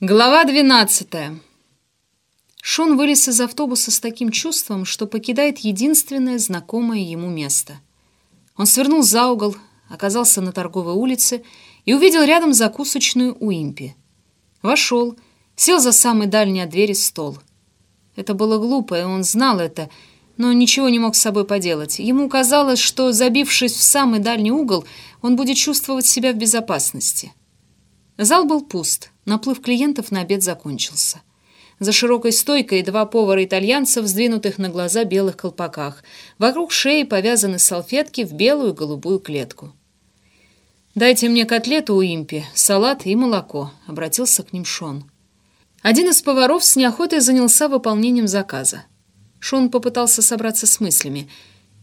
Глава 12 Шон вылез из автобуса с таким чувством, что покидает единственное знакомое ему место. Он свернул за угол, оказался на торговой улице и увидел рядом закусочную Уимпи. Вошел, сел за самый дальний от двери стол. Это было глупо, и он знал это, но ничего не мог с собой поделать. Ему казалось, что, забившись в самый дальний угол, он будет чувствовать себя в безопасности. Зал был пуст, наплыв клиентов на обед закончился. За широкой стойкой два повара-итальянца в сдвинутых на глаза белых колпаках. Вокруг шеи повязаны салфетки в белую голубую клетку. «Дайте мне котлету у импи, салат и молоко», — обратился к ним Шон. Один из поваров с неохотой занялся выполнением заказа. Шон попытался собраться с мыслями.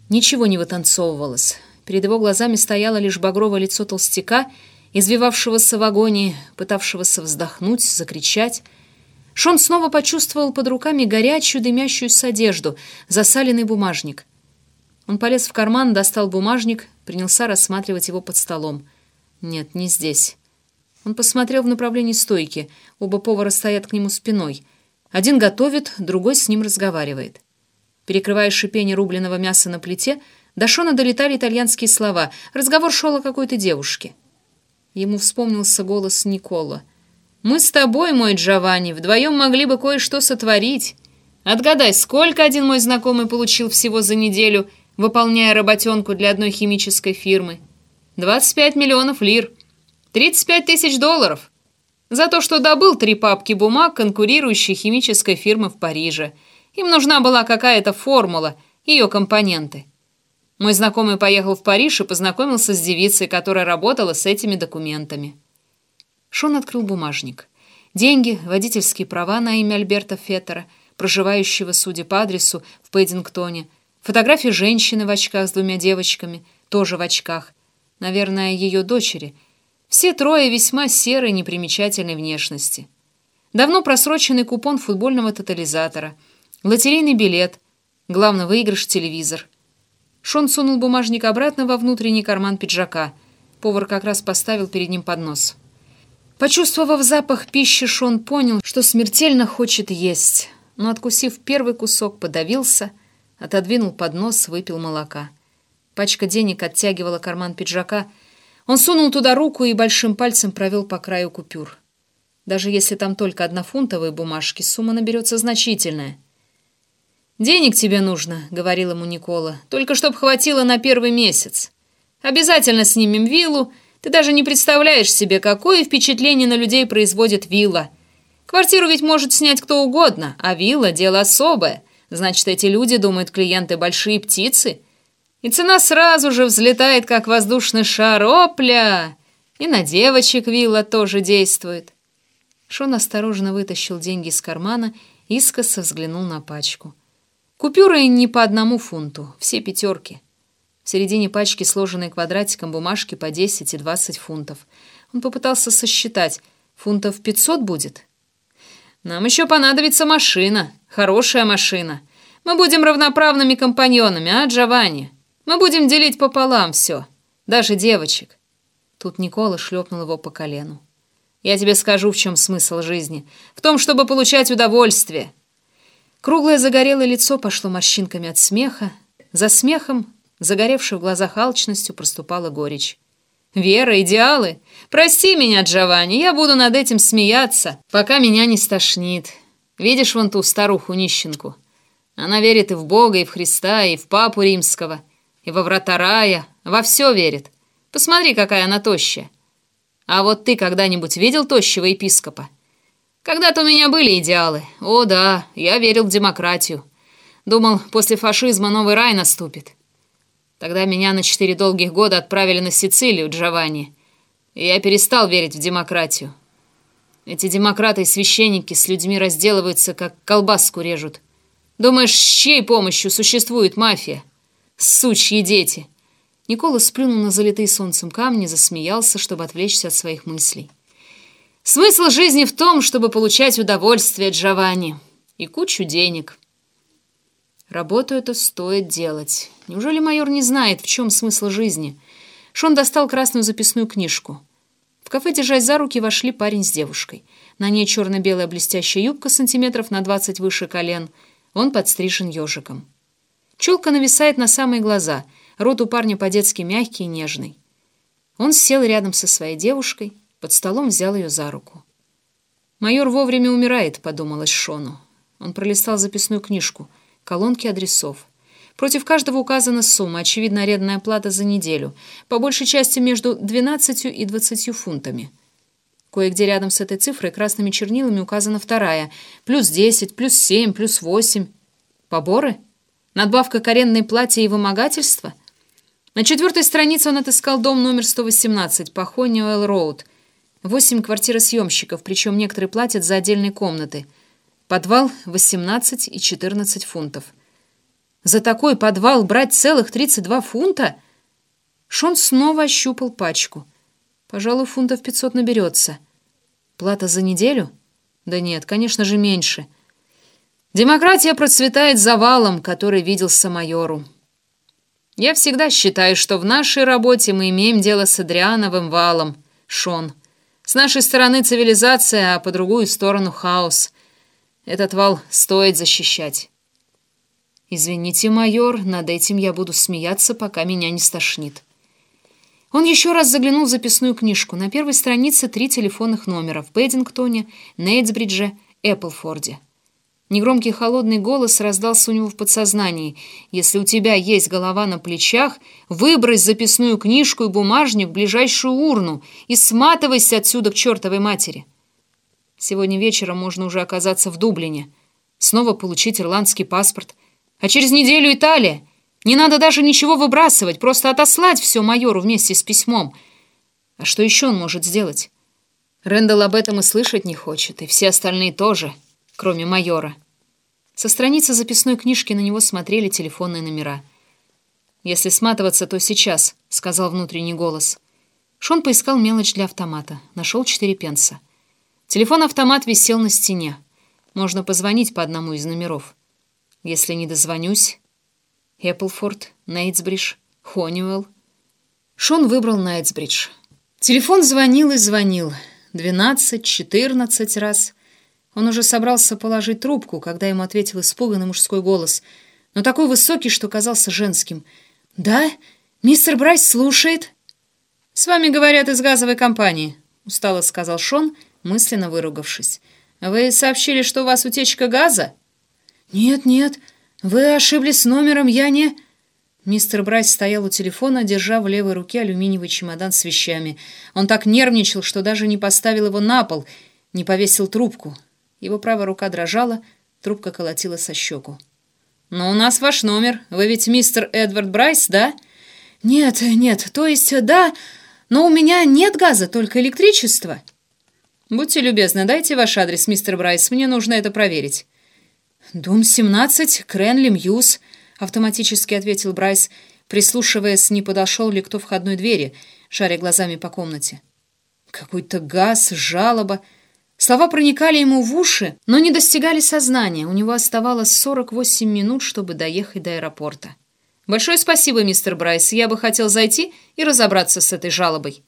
Ничего не вытанцовывалось. Перед его глазами стояло лишь багровое лицо толстяка — извивавшегося в агонии, пытавшегося вздохнуть, закричать. Шон снова почувствовал под руками горячую дымящуюся одежду, засаленный бумажник. Он полез в карман, достал бумажник, принялся рассматривать его под столом. Нет, не здесь. Он посмотрел в направлении стойки. Оба повара стоят к нему спиной. Один готовит, другой с ним разговаривает. Перекрывая шипение рубленого мяса на плите, до Шона долетали итальянские слова. Разговор шел о какой-то девушке. Ему вспомнился голос Никола. «Мы с тобой, мой Джованни, вдвоем могли бы кое-что сотворить. Отгадай, сколько один мой знакомый получил всего за неделю, выполняя работенку для одной химической фирмы? 25 миллионов лир. 35 тысяч долларов. За то, что добыл три папки бумаг конкурирующей химической фирмы в Париже. Им нужна была какая-то формула, ее компоненты. Мой знакомый поехал в Париж и познакомился с девицей, которая работала с этими документами. Шон открыл бумажник. Деньги, водительские права на имя Альберта Феттера, проживающего, судя по адресу, в Пэддингтоне, фотографии женщины в очках с двумя девочками, тоже в очках, наверное, ее дочери. Все трое весьма серой, непримечательной внешности. Давно просроченный купон футбольного тотализатора, лотерейный билет, главный выигрыш — телевизор. Шон сунул бумажник обратно во внутренний карман пиджака. Повар как раз поставил перед ним поднос. Почувствовав запах пищи, Шон понял, что смертельно хочет есть, но, откусив первый кусок, подавился, отодвинул поднос, выпил молока. Пачка денег оттягивала карман пиджака. Он сунул туда руку и большим пальцем провел по краю купюр. Даже если там только однофунтовые бумажки, сумма наберется значительная — «Денег тебе нужно», — говорил ему Никола, — «только чтоб хватило на первый месяц. Обязательно снимем виллу. Ты даже не представляешь себе, какое впечатление на людей производит вилла. Квартиру ведь может снять кто угодно, а вилла — дело особое. Значит, эти люди думают, клиенты большие птицы. И цена сразу же взлетает, как воздушный шар. Опля! И на девочек вилла тоже действует». Шон осторожно вытащил деньги из кармана, искоса взглянул на пачку. Купюры не по одному фунту, все пятерки. В середине пачки сложенные квадратиком бумажки по 10 и 20 фунтов. Он попытался сосчитать. Фунтов 500 будет? Нам еще понадобится машина. Хорошая машина. Мы будем равноправными компаньонами, а, Джованни? Мы будем делить пополам все. Даже девочек. Тут Никола шлепнул его по колену. Я тебе скажу, в чем смысл жизни. В том, чтобы получать удовольствие. Круглое загорелое лицо пошло морщинками от смеха. За смехом, загоревшей в глазах алчностью, проступала горечь. «Вера, идеалы! Прости меня, Джованни, я буду над этим смеяться, пока меня не стошнит. Видишь вон ту старуху-нищенку? Она верит и в Бога, и в Христа, и в Папу Римского, и во врата рая, во все верит. Посмотри, какая она тощая. А вот ты когда-нибудь видел тощего епископа?» Когда-то у меня были идеалы. О, да, я верил в демократию. Думал, после фашизма новый рай наступит. Тогда меня на четыре долгих года отправили на Сицилию, Джованни. И я перестал верить в демократию. Эти демократы и священники с людьми разделываются, как колбаску режут. Думаешь, с чьей помощью существует мафия? Сучьи дети!» Никола сплюнул на залитые солнцем камни, засмеялся, чтобы отвлечься от своих мыслей. Смысл жизни в том, чтобы получать удовольствие, Джованни, и кучу денег. Работу это стоит делать. Неужели майор не знает, в чем смысл жизни? Шон достал красную записную книжку. В кафе, держась за руки, вошли парень с девушкой. На ней черно-белая блестящая юбка сантиметров на 20 выше колен. Он подстрижен ежиком. Челка нависает на самые глаза. Рот у парня по-детски мягкий и нежный. Он сел рядом со своей девушкой, под столом взял ее за руку. «Майор вовремя умирает», — подумалось Шону. Он пролистал записную книжку, колонки адресов. Против каждого указана сумма, очевидно, арендная плата за неделю, по большей части между 12 и 20 фунтами. Кое-где рядом с этой цифрой красными чернилами указана вторая. Плюс 10, плюс 7, плюс 8. Поборы? Надбавка к арендной плате и вымогательство? На четвертой странице он отыскал дом номер 118 по Хонниуэлл-Роуд. Восемь квартиросъемщиков, причем некоторые платят за отдельные комнаты. Подвал 18 и 14 фунтов. За такой подвал брать целых 32 фунта? Шон снова ощупал пачку. Пожалуй, фунтов 500 наберется. Плата за неделю? Да нет, конечно же, меньше. — Демократия процветает завалом, который виделся майору. Я всегда считаю, что в нашей работе мы имеем дело с Адриановым валом, Шон. С нашей стороны цивилизация, а по другую сторону хаос. Этот вал стоит защищать. Извините, майор, над этим я буду смеяться, пока меня не стошнит. Он еще раз заглянул в записную книжку. На первой странице три телефонных номера в Бэддингтоне, Нейтсбридже, Эпплфорде. Негромкий холодный голос раздался у него в подсознании. «Если у тебя есть голова на плечах, выбрось записную книжку и бумажник в ближайшую урну и сматывайся отсюда к чертовой матери». Сегодня вечером можно уже оказаться в Дублине, снова получить ирландский паспорт, а через неделю Италия. Не надо даже ничего выбрасывать, просто отослать все майору вместе с письмом. А что еще он может сделать? Рэндалл об этом и слышать не хочет, и все остальные тоже, кроме майора. Со страницы записной книжки на него смотрели телефонные номера. «Если сматываться, то сейчас», — сказал внутренний голос. Шон поискал мелочь для автомата. Нашел четыре пенса. Телефон-автомат висел на стене. Можно позвонить по одному из номеров. Если не дозвонюсь... Эпплфорд, Нейтсбридж, Хониуэлл. Шон выбрал Нейтсбридж. Телефон звонил и звонил. Двенадцать, четырнадцать раз — он уже собрался положить трубку, когда ему ответил испуганный мужской голос, но такой высокий, что казался женским. «Да? Мистер Брайс слушает?» «С вами говорят из газовой компании», — устало сказал Шон, мысленно выругавшись. «Вы сообщили, что у вас утечка газа?» «Нет, нет, вы ошиблись с номером, я не...» Мистер Брайс стоял у телефона, держа в левой руке алюминиевый чемодан с вещами. Он так нервничал, что даже не поставил его на пол, не повесил трубку. Его правая рука дрожала, трубка колотилась о щеку. «Но у нас ваш номер. Вы ведь мистер Эдвард Брайс, да?» «Нет, нет, то есть, да, но у меня нет газа, только электричество». «Будьте любезны, дайте ваш адрес, мистер Брайс, мне нужно это проверить». «Дом 17, Кренли Мьюз», — автоматически ответил Брайс, прислушиваясь, не подошел ли кто к входной двери, шаря глазами по комнате. «Какой-то газ, жалоба...» Слова проникали ему в уши, но не достигали сознания. У него оставалось 48 минут, чтобы доехать до аэропорта. «Большое спасибо, мистер Брайс. Я бы хотел зайти и разобраться с этой жалобой».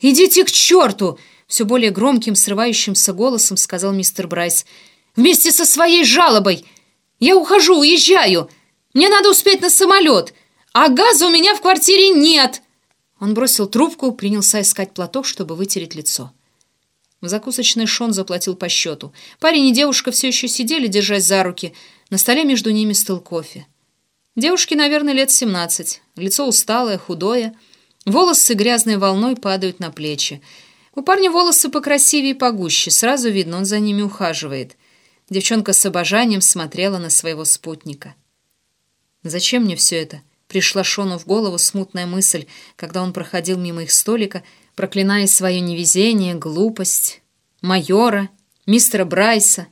«Идите к черту!» — все более громким, срывающимся голосом сказал мистер Брайс. «Вместе со своей жалобой! Я ухожу, уезжаю! Мне надо успеть на самолет, а газа у меня в квартире нет!» Он бросил трубку, принялся искать платок, чтобы вытереть лицо. В закусочной Шон заплатил по счету. Парень и девушка все еще сидели, держась за руки. На столе между ними стыл кофе. Девушке, наверное, лет семнадцать. Лицо усталое, худое. Волосы грязной волной падают на плечи. У парня волосы покрасивее и погуще. Сразу видно, он за ними ухаживает. Девчонка с обожанием смотрела на своего спутника. «Зачем мне все это?» Пришла Шону в голову смутная мысль, когда он проходил мимо их столика, проклиная свое невезение, глупость, майора, мистера Брайса.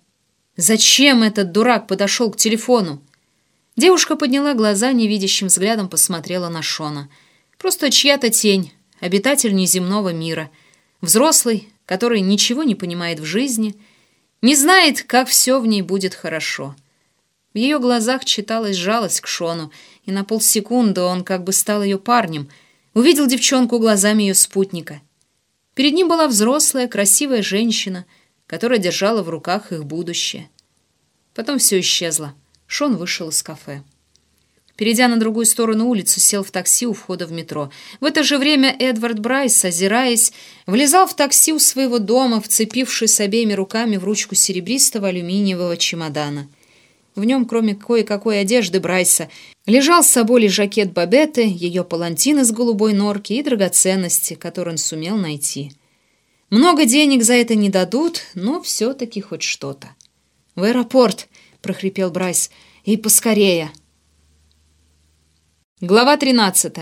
Зачем этот дурак подошел к телефону? Девушка подняла глаза, невидящим взглядом посмотрела на Шона. Просто чья-то тень, обитатель неземного мира. Взрослый, который ничего не понимает в жизни, не знает, как все в ней будет хорошо. В ее глазах читалась жалость к Шону, и на полсекунды он как бы стал ее парнем — увидел девчонку глазами ее спутника. Перед ним была взрослая, красивая женщина, которая держала в руках их будущее. Потом все исчезло. Шон вышел из кафе. Перейдя на другую сторону улицы, сел в такси у входа в метро. В это же время Эдвард Брайс, озираясь, влезал в такси у своего дома, вцепившись обеими руками в ручку серебристого алюминиевого чемодана. В нем, кроме кое-какой одежды Брайса, лежал с собой и жакет Бабетты, ее палантин из голубой норки и драгоценности, которые он сумел найти. Много денег за это не дадут, но все-таки хоть что-то. «В аэропорт!» — прохрипел Брайс. «И поскорее!» Глава 13.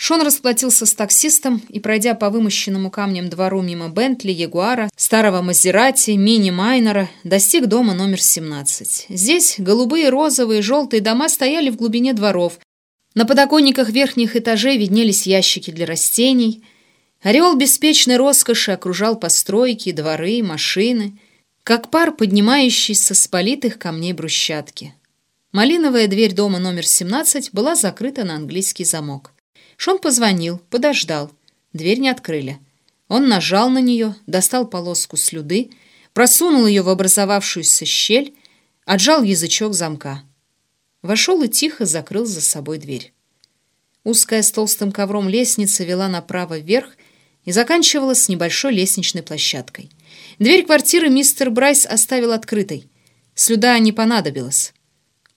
Шон расплатился с таксистом и, пройдя по вымощенному камнем двору мимо Бентли, Ягуара, старого Мазерати, мини-майнера, достиг дома номер 17. Здесь голубые, розовые, желтые дома стояли в глубине дворов. На подоконниках верхних этажей виднелись ящики для растений. Орел беспечной роскоши окружал постройки, дворы, машины, как пар, поднимающийся с политых камней брусчатки. Малиновая дверь дома номер 17 была закрыта на английский замок. Шон позвонил, подождал. Дверь не открыли. Он нажал на нее, достал полоску слюды, просунул ее в образовавшуюся щель, отжал язычок замка. Вошел и тихо закрыл за собой дверь. Узкая с толстым ковром лестница вела направо вверх и заканчивалась небольшой лестничной площадкой. Дверь квартиры мистер Брайс оставил открытой. Слюда не понадобилась.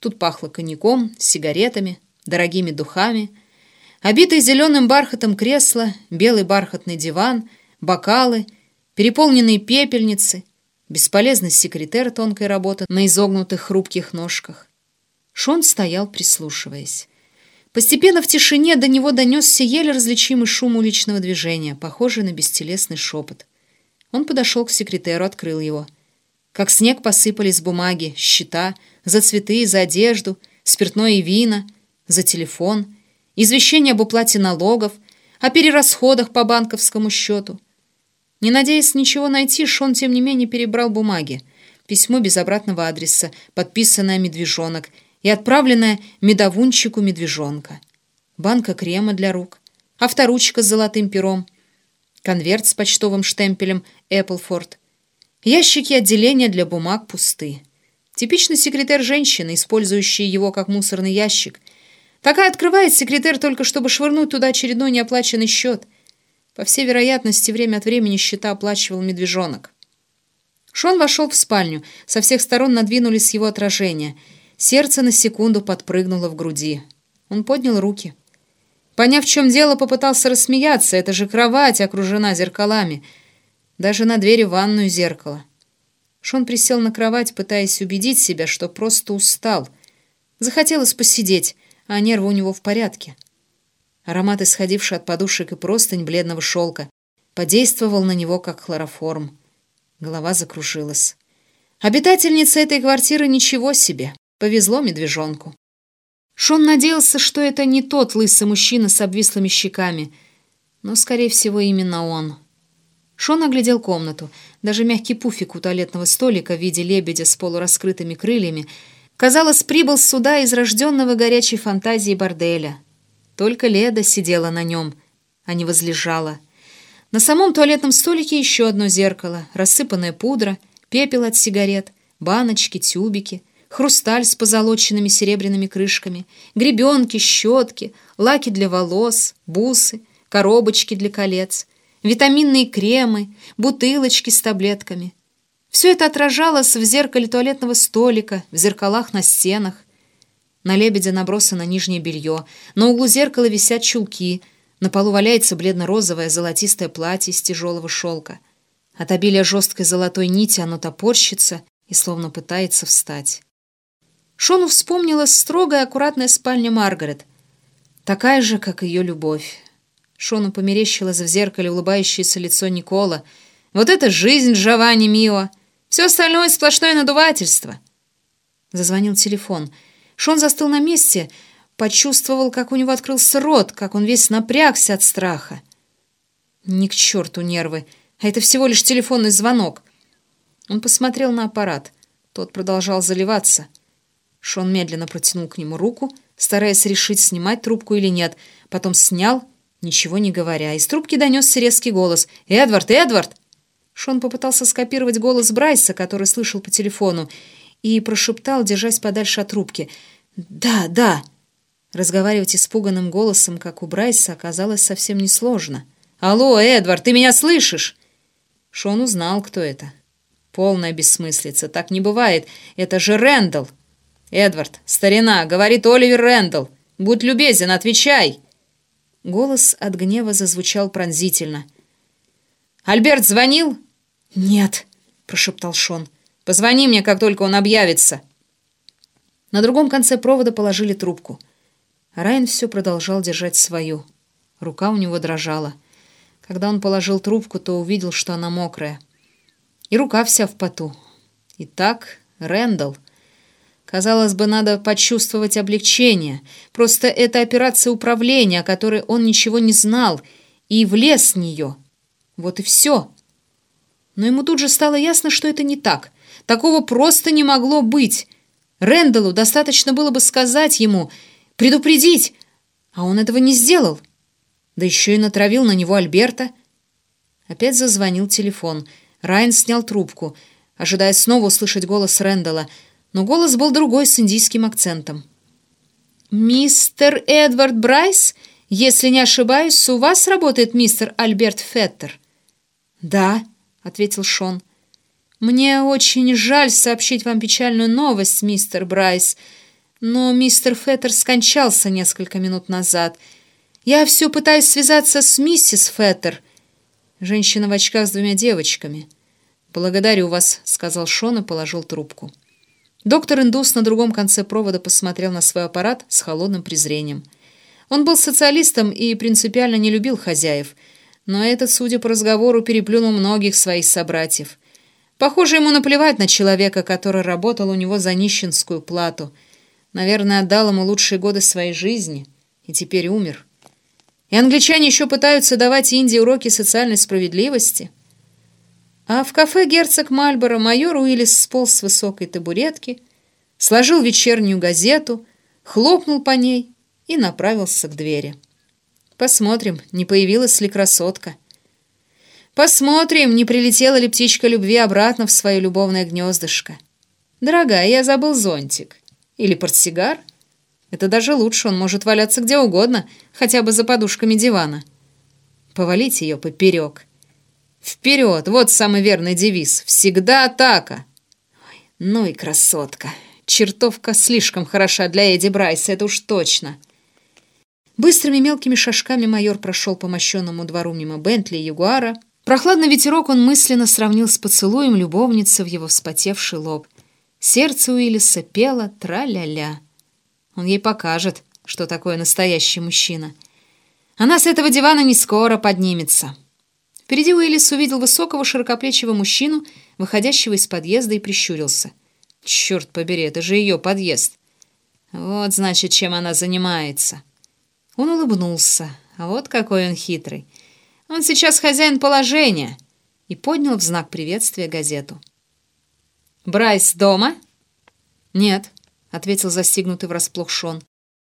Тут пахло коньяком, сигаретами, дорогими духами. Обитый зеленым бархатом кресло, белый бархатный диван, бокалы, переполненные пепельницы, бесполезный секретер тонкой работы на изогнутых хрупких ножках. Шон стоял, прислушиваясь. Постепенно в тишине до него донесся еле различимый шум уличного движения, похожий на бестелесный шепот. Он подошел к секретеру, открыл его. Как снег посыпались бумаги, счета — за цветы, за одежду, спиртное и вина, за телефон, извещение об уплате налогов, о перерасходах по банковскому счету. Не надеясь ничего найти, Шон, тем не менее, перебрал бумаги. Письмо без обратного адреса, подписанное «Медвежонок» и отправленное медовунчику медвежонка. Банка крема для рук, авторучка с золотым пером, конверт с почтовым штемпелем «Эпплфорд», ящики отделения для бумаг пусты. Типичный секретарь женщины, использующая его как мусорный ящик. Такая открывает секретарь только чтобы швырнуть туда очередной неоплаченный счет. По всей вероятности, время от времени счета оплачивал медвежонок. Шон вошел в спальню. Со всех сторон надвинулись его отражения. Сердце на секунду подпрыгнуло в груди. Он поднял руки. Поняв, в чем дело, попытался рассмеяться. Это же кровать окружена зеркалами. Даже на двери ванную зеркало. Шон присел на кровать, пытаясь убедить себя, что просто устал. Захотелось посидеть, а нервы у него в порядке. Аромат, исходивший от подушек и простынь бледного шелка, подействовал на него, как хлороформ. Голова закружилась. Обитательница этой квартиры ничего себе. Повезло медвежонку. Шон надеялся, что это не тот лысый мужчина с обвислыми щеками, но, скорее всего, именно он. Шон оглядел комнату. Даже мягкий пуфик у туалетного столика в виде лебедя с полураскрытыми крыльями, казалось, прибыл сюда из рожденного горячей фантазии борделя. Только Леда сидела на нем, а не возлежала. На самом туалетном столике еще одно зеркало, рассыпанная пудра, пепел от сигарет, баночки, тюбики, хрусталь с позолоченными серебряными крышками, гребенки, щетки, лаки для волос, бусы, коробочки для колец — витаминные кремы, бутылочки с таблетками. Все это отражалось в зеркале туалетного столика, в зеркалах на стенах. На лебедя набросано нижнее белье, на углу зеркала висят чулки, на полу валяется бледно-розовое золотистое платье из тяжелого шелка. От обилия жесткой золотой нити оно топорщится и словно пытается встать. Шону вспомнилась строгая аккуратная спальня Маргарет, такая же, как ее любовь. Шону померещилось в зеркале улыбающееся лицо Никола. «Вот это жизнь, Джованни Мио! Все остальное сплошное надувательство!» Зазвонил телефон. Шон застыл на месте, почувствовал, как у него открылся рот, как он весь напрягся от страха. Ни к черту нервы, а это всего лишь телефонный звонок. Он посмотрел на аппарат. Тот продолжал заливаться. Шон медленно протянул к нему руку, стараясь решить, снимать трубку или нет. Потом снял ничего не говоря. Из трубки донесся резкий голос. «Эдвард! Эдвард!» Шон попытался скопировать голос Брайса, который слышал по телефону, и прошептал, держась подальше от трубки. «Да, да». Разговаривать испуганным голосом, как у Брайса, оказалось совсем несложно. «Алло, Эдвард, ты меня слышишь?» Шон узнал, кто это. Полная бессмыслица. Так не бывает. Это же Рэндалл. «Эдвард, старина, говорит Оливер Рэндалл. Будь любезен, отвечай!» Голос от гнева зазвучал пронзительно. «Альберт звонил?» «Нет», — прошептал Шон. «Позвони мне, как только он объявится». На другом конце провода положили трубку. Райан все продолжал держать свою. Рука у него дрожала. Когда он положил трубку, то увидел, что она мокрая. И рука вся в поту. Итак, Рэндалл. Казалось бы, надо почувствовать облегчение. Просто это операция управления, о которой он ничего не знал, и влез в нее. Вот и все. Но ему тут же стало ясно, что это не так. Такого просто не могло быть. Рэндаллу достаточно было бы сказать ему, предупредить, а он этого не сделал. Да еще и натравил на него Альберта. Опять зазвонил телефон. Райан снял трубку, ожидая снова услышать голос Рэндалла, но голос был другой, с индийским акцентом. «Мистер Эдвард Брайс, если не ошибаюсь, у вас работает мистер Альберт Феттер?» «Да», — ответил Шон. «Мне очень жаль сообщить вам печальную новость, мистер Брайс, но мистер Феттер скончался несколько минут назад. Я все пытаюсь связаться с миссис Феттер». Женщина в очках с двумя девочками. «Благодарю вас», — сказал Шон и положил трубку. Доктор-индус на другом конце провода посмотрел на свой аппарат с холодным презрением. Он был социалистом и принципиально не любил хозяев, но этот, судя по разговору, переплюнул многих своих собратьев. Похоже, ему наплевать на человека, который работал у него за нищенскую плату. Наверное, отдал ему лучшие годы своей жизни и теперь умер. И англичане еще пытаются давать Индии уроки социальной справедливости – а в кафе «Герцог Мальборо» майор Уиллис сполз с высокой табуретки, сложил вечернюю газету, хлопнул по ней и направился к двери. Посмотрим, не появилась ли красотка. Посмотрим, не прилетела ли птичка любви обратно в свое любовное гнездышко. Дорогая, я забыл зонтик. Или портсигар. Это даже лучше, он может валяться где угодно, хотя бы за подушками дивана. Повалить ее поперек — Вперед! Вот самый верный девиз. Всегда атака. Ой, ну и красотка. Чертовка слишком хороша для Эдди Брайса, это уж точно. Быстрыми мелкими шажками майор прошел по мощенному двору мимо Бентли и Ягуара. Прохладный ветерок он мысленно сравнил с поцелуем любовницы в его вспотевший лоб. Сердце Уиллиса пело тра-ля-ля. Он ей покажет, что такое настоящий мужчина. Она с этого дивана не скоро поднимется. Впереди Уиллис увидел высокого широкоплечего мужчину, выходящего из подъезда, и прищурился. «Черт побери, это же ее подъезд!» «Вот, значит, чем она занимается!» Он улыбнулся. А вот какой он хитрый. Он сейчас хозяин положения. И поднял в знак приветствия газету. «Брайс дома?» «Нет», — ответил застигнутый врасплох Шон.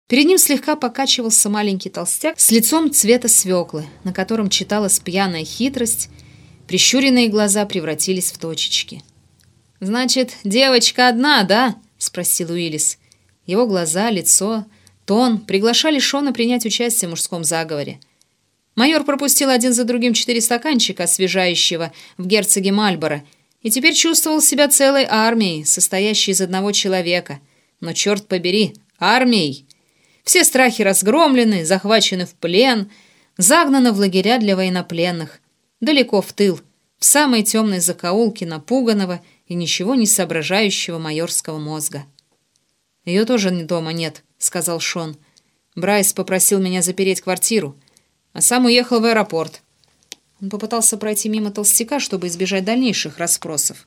Перед ним слегка покачивался маленький толстяк с лицом цвета свеклы, на котором читалась пьяная хитрость, прищуренные глаза превратились в точечки. «Значит, девочка одна, да?» — спросил Уиллис. Его глаза, лицо, тон приглашали Шона принять участие в мужском заговоре. Майор пропустил один за другим четыре стаканчика освежающего в герцоге Мальборо и теперь чувствовал себя целой армией, состоящей из одного человека. Но, черт побери, армией! Все страхи разгромлены, захвачены в плен, загнаны в лагеря для военнопленных, далеко в тыл, в самые темные закоулки напуганного и ничего не соображающего майорского мозга. «Ее тоже дома нет», — сказал Шон. «Брайс попросил меня запереть квартиру, а сам уехал в аэропорт». Он попытался пройти мимо толстяка, чтобы избежать дальнейших расспросов.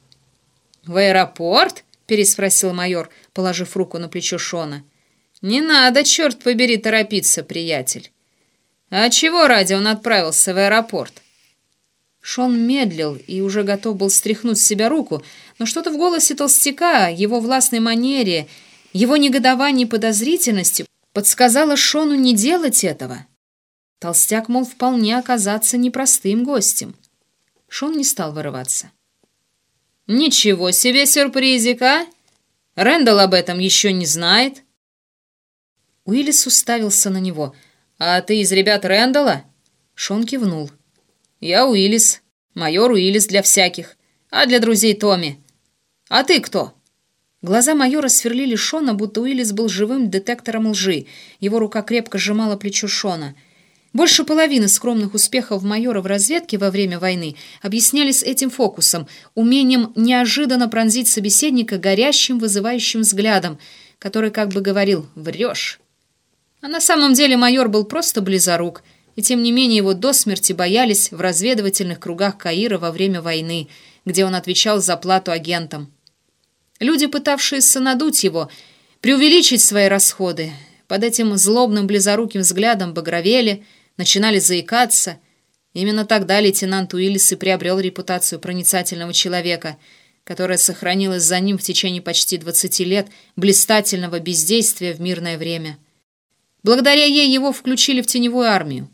«В аэропорт?» — переспросил майор, положив руку на плечо Шона. — «Не надо, черт побери, торопиться, приятель. А чего ради он отправился в аэропорт?» Шон медлил и уже готов был стряхнуть с себя руку, но что-то в голосе толстяка, его властной манере, его негодовании и подозрительности подсказало Шону не делать этого. Толстяк мол вполне оказаться непростым гостем. Шон не стал вырываться. «Ничего себе сюрпризик, а! Рэндалл об этом еще не знает». Уиллис уставился на него. «А ты из ребят Рэндалла?» Шон кивнул. «Я Уиллис. Майор Уиллис для всяких. А для друзей Томми. А ты кто?» Глаза майора сверлили Шона, будто Уиллис был живым детектором лжи. Его рука крепко сжимала плечо Шона. Больше половины скромных успехов майора в разведке во время войны объяснялись этим фокусом, умением неожиданно пронзить собеседника горящим, вызывающим взглядом, который как бы говорил «врешь». А на самом деле майор был просто близорук, и тем не менее его до смерти боялись в разведывательных кругах Каира во время войны, где он отвечал за плату агентам. Люди, пытавшиеся надуть его, преувеличить свои расходы, под этим злобным близоруким взглядом багровели – начинали заикаться. Именно тогда лейтенант Уиллис и приобрел репутацию проницательного человека, которая сохранилась за ним в течение почти 20 лет блистательного бездействия в мирное время. Благодаря ей его включили в теневую армию.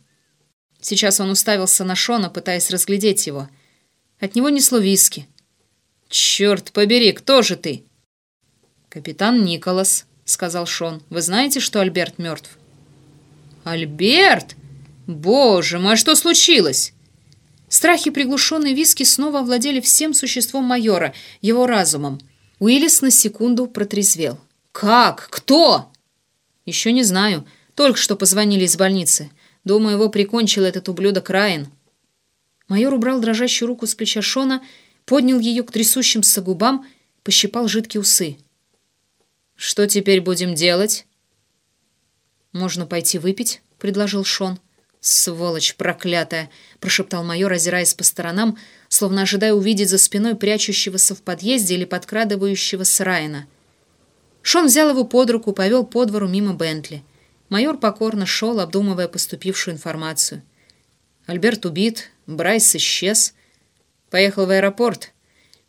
Сейчас он уставился на Шона, пытаясь разглядеть его. От него несло виски. «Черт побери, кто же ты?» «Капитан Николас», — сказал Шон. «Вы знаете, что Альберт мертв?» «Альберт!» «Боже мой, что случилось?» Страхи приглушенной виски снова овладели всем существом майора, его разумом. Уиллис на секунду протрезвел. «Как? Кто?» «Еще не знаю. Только что позвонили из больницы. Думаю, его прикончил этот ублюдок Райан». Майор убрал дрожащую руку с плеча Шона, поднял ее к трясущимся губам, пощипал жидкие усы. «Что теперь будем делать?» «Можно пойти выпить», — предложил Шон. «Сволочь проклятая!» — прошептал майор, озираясь по сторонам, словно ожидая увидеть за спиной прячущегося в подъезде или подкрадывающегося Райана. Шон взял его под руку, повел по двору мимо Бентли. Майор покорно шел, обдумывая поступившую информацию. Альберт убит, Брайс исчез. Поехал в аэропорт.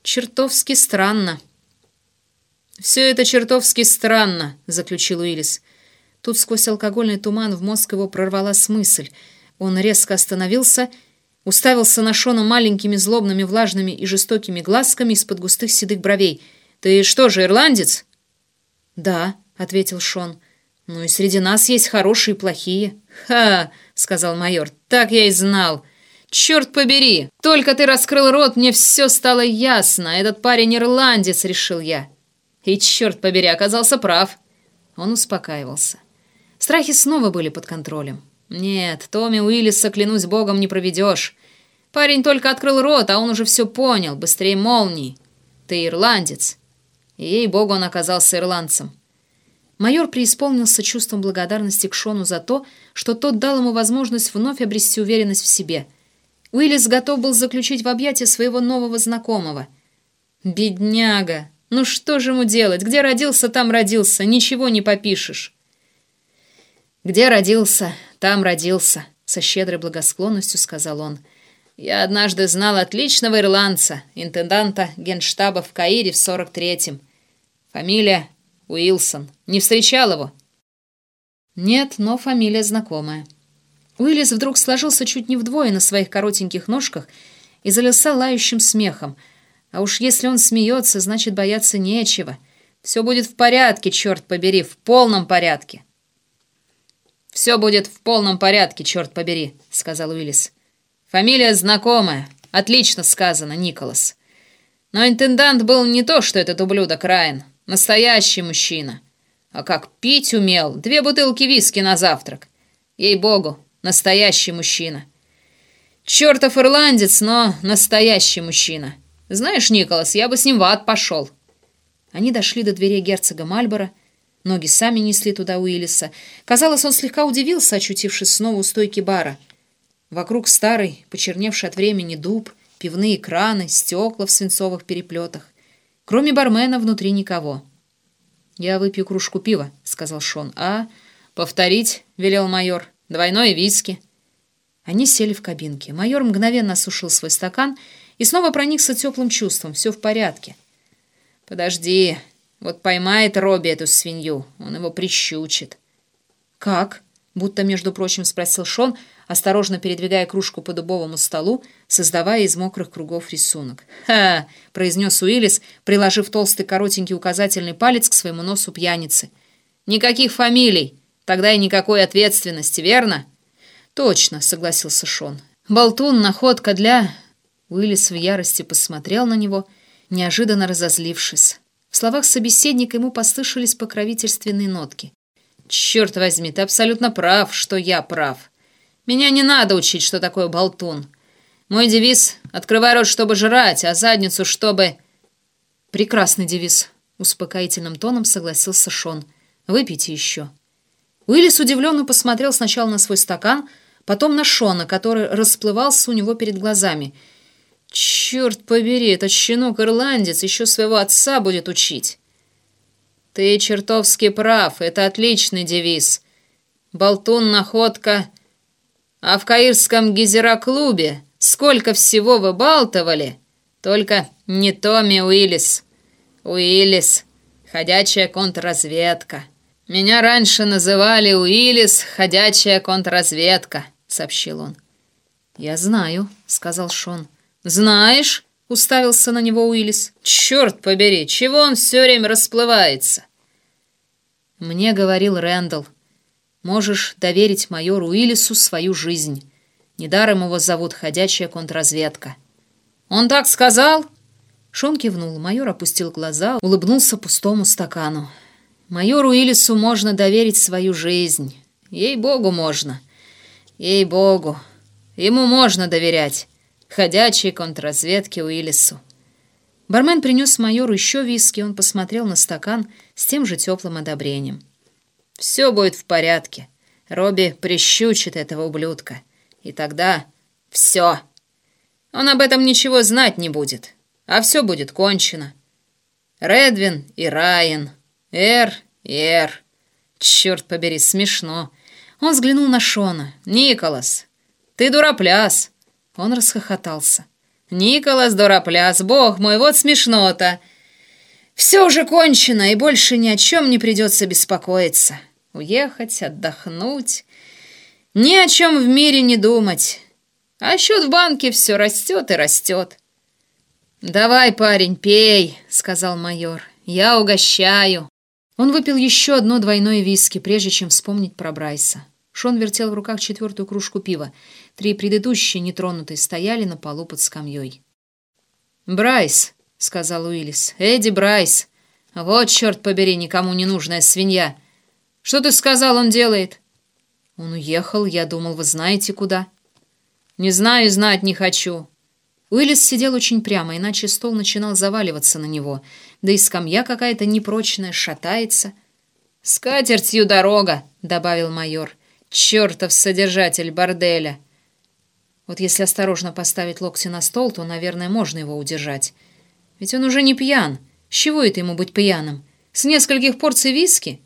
Чертовски странно. «Все это чертовски странно», — заключил Уиллис. Тут сквозь алкогольный туман в мозг его прорвалась мысль. Он резко остановился, уставился на Шона маленькими злобными влажными и жестокими глазками из-под густых седых бровей. «Ты что же, ирландец?» «Да», — ответил Шон. «Ну и среди нас есть хорошие и плохие». «Ха!» — сказал майор. «Так я и знал». «Черт побери! Только ты раскрыл рот, мне все стало ясно. Этот парень ирландец», — решил я. И, черт побери, оказался прав. Он успокаивался. Страхи снова были под контролем. Нет, Томми Уиллиса, клянусь богом, не проведешь. Парень только открыл рот, а он уже все понял, быстрее молнии. Ты ирландец. И, ей-богу, он оказался ирландцем. Майор преисполнился чувством благодарности к Шону за то, что тот дал ему возможность вновь обрести уверенность в себе. Уиллис готов был заключить в объятия своего нового знакомого. «Бедняга! Ну что же ему делать? Где родился, там родился. Ничего не попишешь». «Где родился, там родился», — со щедрой благосклонностью сказал он. «Я однажды знал отличного ирландца, интенданта генштаба в Каире в 43-м. Фамилия Уилсон. Не встречал его?» «Нет, но фамилия знакомая». Уиллис вдруг сложился чуть не вдвое на своих коротеньких ножках и залился лающим смехом. А уж если он смеется, значит, бояться нечего. Все будет в порядке, черт побери, в полном порядке. «Все будет в полном порядке, черт побери», — сказал Уиллис. «Фамилия знакомая. Отлично сказано, Николас. Но интендант был не то, что этот ублюдок Райан. Настоящий мужчина. А как пить умел. Две бутылки виски на завтрак. Ей-богу, настоящий мужчина. Чертов ирландец, но настоящий мужчина. Знаешь, Николас, я бы с ним в ад пошел». Они дошли до дверей герцога Мальборо, Ноги сами несли туда Уиллиса. Казалось, он слегка удивился, очутившись снова у стойки бара. Вокруг старый, почерневший от времени дуб, пивные краны, стекла в свинцовых переплетах. Кроме бармена внутри никого. «Я выпью кружку пива», — сказал Шон. «А, повторить», — велел майор. «Двойное виски». Они сели в кабинке. Майор мгновенно осушил свой стакан и снова проникся теплым чувством. Все в порядке. «Подожди», вот поймает Робби эту свинью, он его прищучит. «Как?» — будто, между прочим, спросил Шон, осторожно передвигая кружку по дубовому столу, создавая из мокрых кругов рисунок. «Ха!» — произнес Уиллис, приложив толстый коротенький указательный палец к своему носу пьяницы. «Никаких фамилий, тогда и никакой ответственности, верно?» «Точно», — согласился Шон. «Болтун, находка для...» Уиллис в ярости посмотрел на него, неожиданно разозлившись. В словах собеседника ему послышались покровительственные нотки. «Черт возьми, ты абсолютно прав, что я прав. Меня не надо учить, что такое болтун. Мой девиз — открывай рот, чтобы жрать, а задницу, чтобы...» «Прекрасный девиз», — успокоительным тоном согласился Шон. «Выпейте еще». Уиллис удивленно посмотрел сначала на свой стакан, потом на Шона, который расплывался у него перед глазами — Черт побери, этот щенок-ирландец еще своего отца будет учить. Ты чертовски прав, это отличный девиз. Болтун-находка. А в каирском гизера-клубе сколько всего выбалтывали? Только не Томми Уиллис. Уиллис. Ходячая контрразведка. Меня раньше называли Уиллис, ходячая контрразведка, сообщил он. Я знаю, сказал Шон. «Знаешь?» — уставился на него Уиллис. «Черт побери, чего он все время расплывается?» Мне говорил Рэндалл. «Можешь доверить майору Уиллису свою жизнь. Недаром его зовут ходячая контрразведка». «Он так сказал?» Шон кивнул. Майор опустил глаза, улыбнулся пустому стакану. «Майору Уиллису можно доверить свою жизнь. Ей-богу, можно. Ей-богу. Ему можно доверять ходячей контрразведки Уиллису. Бармен принес майору еще виски, он посмотрел на стакан с тем же теплым одобрением. «Все будет в порядке. Робби прищучит этого ублюдка. И тогда все. Он об этом ничего знать не будет. А все будет кончено. Редвин и Райан. Эр Эр. Черт побери, смешно. Он взглянул на Шона. «Николас, ты дуропляс. Он расхохотался. «Николас Доропляс, бог мой, вот смешно-то! Все уже кончено, и больше ни о чем не придется беспокоиться. Уехать, отдохнуть, ни о чем в мире не думать. А счет в банке все растет и растет». «Давай, парень, пей», — сказал майор. «Я угощаю». Он выпил еще одно двойное виски, прежде чем вспомнить про Брайса. Шон вертел в руках четвертую кружку пива. Три предыдущие нетронутые стояли на полу под скамьей. «Брайс», — сказал Уиллис, — «Эдди Брайс. Вот, черт побери, никому не нужная свинья. Что ты сказал, он делает?» «Он уехал, я думал, вы знаете, куда». «Не знаю знать не хочу». Уиллис сидел очень прямо, иначе стол начинал заваливаться на него, да и скамья какая-то непрочная, шатается. «С катертью дорога», — добавил майор. «Чертов содержатель борделя!» Вот если осторожно поставить локти на стол, то, наверное, можно его удержать. Ведь он уже не пьян. С чего это ему быть пьяным? С нескольких порций виски?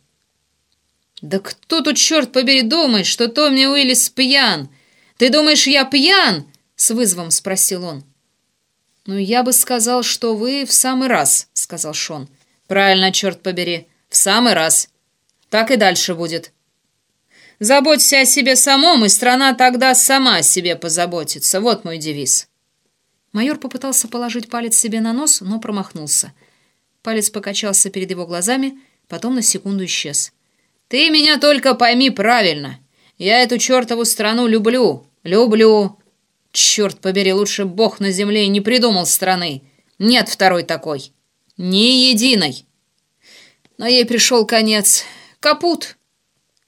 Да кто тут, черт побери, думает, что Томми Уиллис пьян? Ты думаешь, я пьян? С вызовом спросил он. «Ну, я бы сказал, что вы в самый раз», — сказал Шон. «Правильно, черт побери, в самый раз. Так и дальше будет. Заботься о себе самом, и страна тогда сама о себе позаботится. Вот мой девиз». Майор попытался положить палец себе на нос, но промахнулся. Палец покачался перед его глазами, потом на секунду исчез. «Ты меня только пойми правильно. Я эту чертову страну люблю. Люблю. Черт побери, лучше бог на земле не придумал страны. Нет второй такой. Ни единой. Но ей пришел конец. Капут.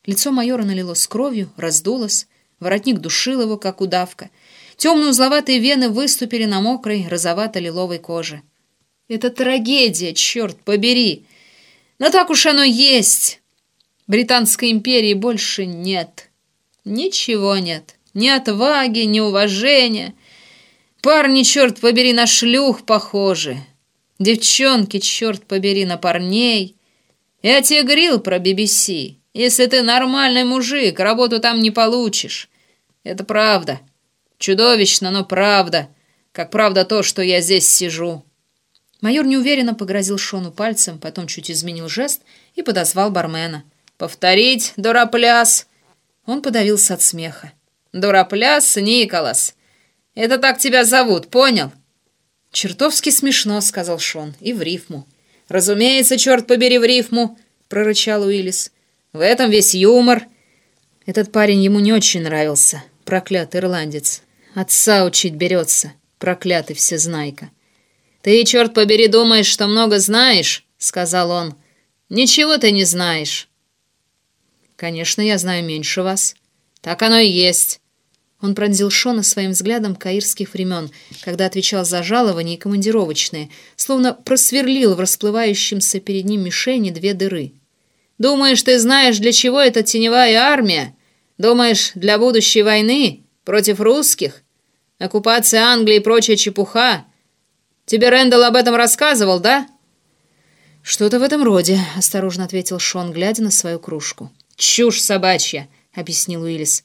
Лицо майора налилось кровью, раздулось, воротник душил его, как удавка. Темные узловатые вены выступили на мокрой, розовато-лиловой коже. «Это трагедия, черт побери! Но так уж оно есть! Британской империи больше нет. Ничего нет. Ни отваги, ни уважения. Парни, черт побери, на шлюх похожи. Девчонки, черт побери, на парней. Я тебе говорил про BBC. Если ты нормальный мужик, работу там не получишь. Это правда. Чудовищно, но правда. Как правда то, что я здесь сижу». Майор неуверенно погрозил Шону пальцем, потом чуть изменил жест и подозвал бармена. «Повторить, дуропляс!» Он подавился от смеха. Дуропляс Николас. Это так тебя зовут, понял?» «Чертовски смешно», — сказал Шон, — «и в рифму». «Разумеется, черт побери, в рифму», — прорычал Уиллис. «В этом весь юмор». Этот парень ему не очень нравился, проклятый ирландец. Отца учить берется, проклятый всезнайка. «Ты, черт побери, думаешь, что много знаешь?» — сказал он. «Ничего ты не знаешь». «Конечно, я знаю меньше вас». «Так оно и есть». Он пронзил Шона своим взглядом каирских времен, когда отвечал за жалования и командировочные, словно просверлил в расплывающемся перед ним мишени две дыры. «Думаешь, ты знаешь, для чего эта теневая армия? Думаешь, для будущей войны? Против русских? Оккупация Англии и прочая чепуха? Тебе Рэндалл об этом рассказывал, да?» «Что-то в этом роде», — осторожно ответил Шон, глядя на свою кружку. «Чушь собачья», — объяснил Уиллис.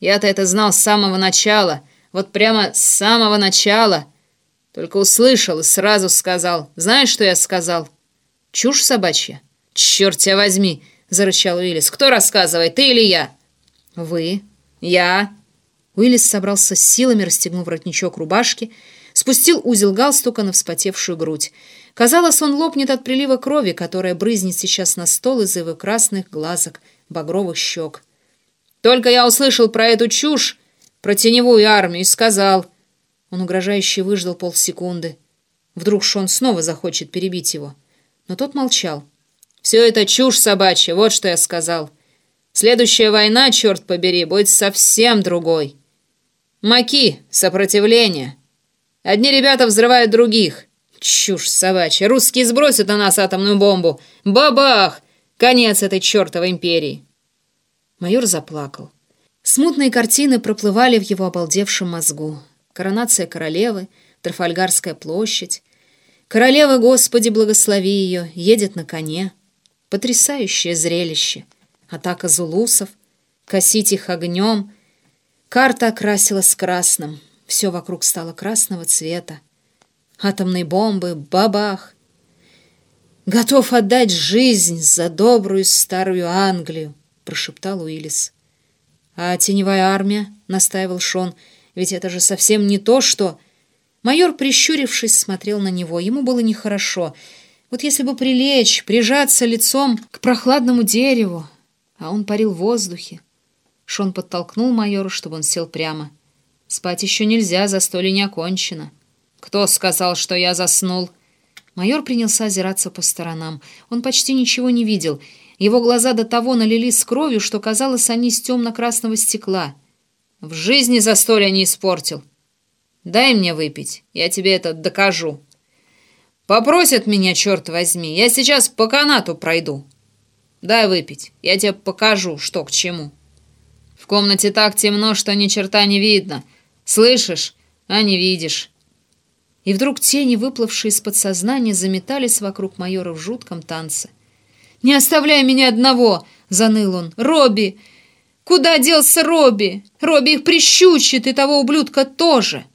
Я-то это знал с самого начала, вот прямо с самого начала. Только услышал и сразу сказал. Знаешь, что я сказал? Чушь собачья? Черт тебя возьми, зарычал Уиллис. Кто рассказывает, ты или я? Вы. Я. Уиллис собрался с силами, расстегнув воротничок рубашки, спустил узел галстука на вспотевшую грудь. Казалось, он лопнет от прилива крови, которая брызнет сейчас на стол из его красных глазок, багровых щек. Только я услышал про эту чушь, про теневую армию, и сказал... Он угрожающе выждал полсекунды. Вдруг Шон снова захочет перебить его. Но тот молчал. «Все это чушь собачья, вот что я сказал. Следующая война, черт побери, будет совсем другой. Маки, сопротивление. Одни ребята взрывают других. Чушь собачья. Русские сбросят на нас атомную бомбу. Бабах! Конец этой чертовой империи». Майор заплакал. Смутные картины проплывали в его обалдевшем мозгу. Коронация королевы, Трафальгарская площадь. Королева, Господи, благослови ее, едет на коне. Потрясающее зрелище. Атака зулусов, косить их огнем. Карта окрасилась красным. Все вокруг стало красного цвета. Атомные бомбы, бабах. Готов отдать жизнь за добрую старую Англию. — прошептал Уиллис. «А теневая армия?» — настаивал Шон. «Ведь это же совсем не то, что...» Майор, прищурившись, смотрел на него. Ему было нехорошо. Вот если бы прилечь, прижаться лицом к прохладному дереву, а он парил в воздухе. Шон подтолкнул майора, чтобы он сел прямо. «Спать еще нельзя, застолье не окончено». «Кто сказал, что я заснул?» Майор принялся озираться по сторонам. Он почти ничего не видел — его глаза до того налились кровью, что казалось, они из темно-красного стекла. В жизни застолья не испортил. Дай мне выпить, я тебе это докажу. Попросят меня, черт возьми, я сейчас по канату пройду. Дай выпить, я тебе покажу, что к чему. В комнате так темно, что ни черта не видно. Слышишь, а не видишь. И вдруг тени, выплывшие из подсознания, заметались вокруг майора в жутком танце. «Не оставляй меня одного!» — заныл он. «Робби! Куда делся Робби? Робби их прищучит, и того ублюдка тоже!»